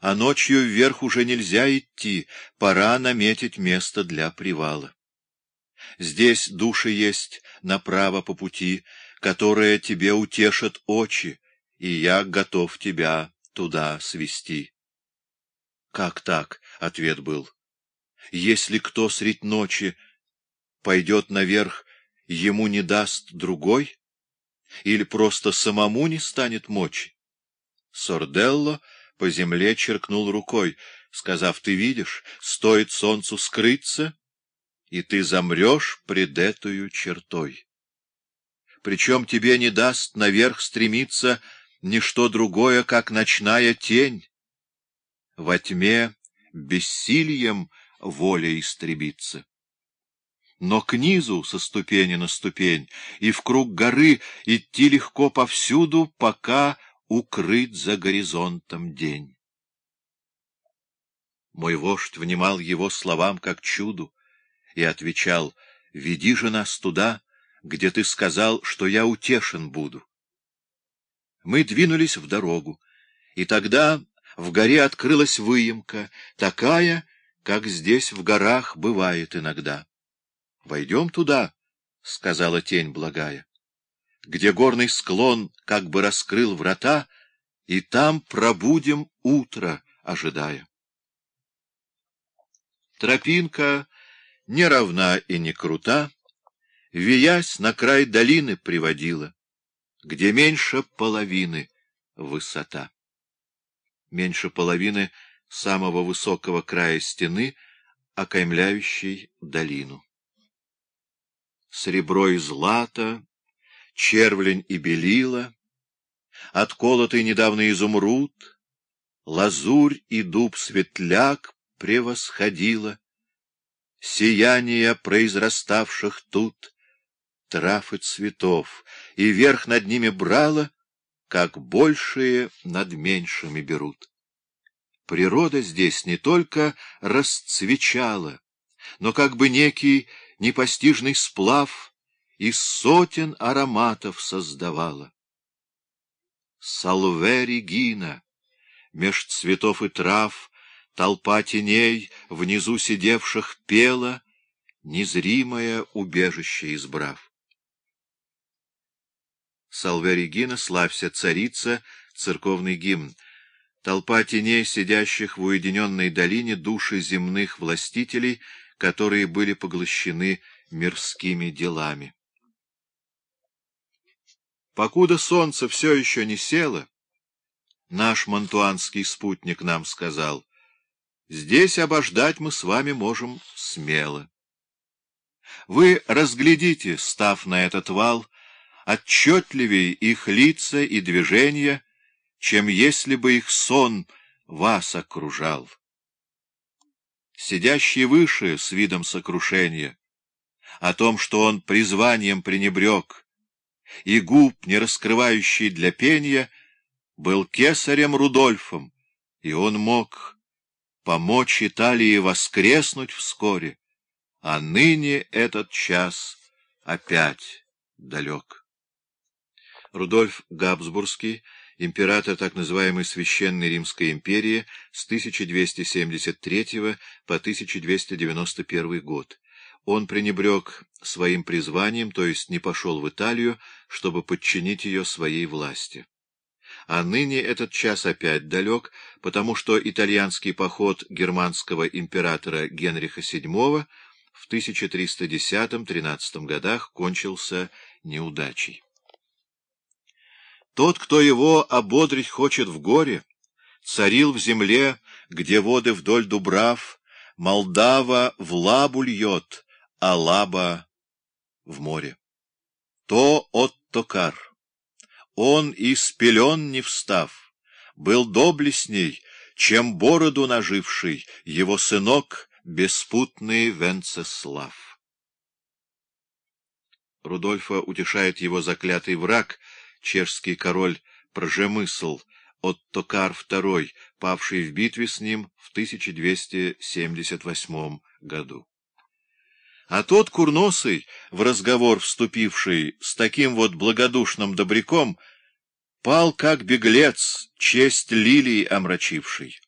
а ночью вверх уже нельзя идти, пора наметить место для привала. Здесь души есть направо по пути, которые тебе утешат очи, и я готов тебя туда свести. Как так? — ответ был. Если кто средь ночи пойдет наверх, ему не даст другой? Или просто самому не станет мочи? Сорделло по земле черкнул рукой, сказав, ты видишь, стоит солнцу скрыться, и ты замрешь пред этою чертой. Причем тебе не даст наверх стремиться ничто другое, как ночная тень. Во тьме бессильем воля истребится. Но к низу со ступени на ступень и в круг горы идти легко повсюду, пока укрыт за горизонтом день. Мой вождь внимал его словам как чуду и отвечал, «Веди же нас туда, где ты сказал, что я утешен буду». Мы двинулись в дорогу, и тогда в горе открылась выемка, такая, как здесь в горах бывает иногда. — Войдем туда, — сказала тень благая, — где горный склон как бы раскрыл врата, и там пробудем утро, ожидая. Тропинка не равна и не крута, виясь на край долины приводила, где меньше половины высота. Меньше половины самого высокого края стены, окаймляющей долину серебро и злато, червлень и белила, отколотый недавно изумруд, лазурь и дуб светляк превосходила, сияние произраставших тут трав и цветов, и верх над ними брала, как большие над меньшими берут. Природа здесь не только расцвечала, но как бы некий непостижный сплав из сотен ароматов создавала. Салве Регина, меж цветов и трав, толпа теней, внизу сидевших пела, незримое убежище избрав. Салве Регина, славься, царица, церковный гимн. Толпа теней, сидящих в уединенной долине души земных властителей — которые были поглощены мирскими делами. Покуда солнце все еще не село, наш мантуанский спутник нам сказал, здесь обождать мы с вами можем смело. Вы разглядите, став на этот вал, отчетливей их лица и движения, чем если бы их сон вас окружал сидящий выше с видом сокрушения, о том, что он призванием пренебрег, и губ, не раскрывающий для пения, был кесарем Рудольфом, и он мог помочь Италии воскреснуть вскоре, а ныне этот час опять далек. Рудольф Габсбургский император так называемой Священной Римской империи с 1273 по 1291 год. Он пренебрег своим призванием, то есть не пошел в Италию, чтобы подчинить ее своей власти. А ныне этот час опять далек, потому что итальянский поход германского императора Генриха VII в 1310-13 годах кончился неудачей. Тот, кто его ободрить хочет в горе, царил в земле, где воды вдоль дубрав, Молдава в лабу льет, а лаба в море. То Оттокар. Он из пелен не встав, был доблестней, чем бороду наживший его сынок беспутный Венцеслав. Рудольфа утешает его заклятый враг — чешский король Пржемысл, Оттокар II, павший в битве с ним в 1278 году. А тот курносый, в разговор вступивший с таким вот благодушным добряком, пал как беглец, честь лилии омрачивший.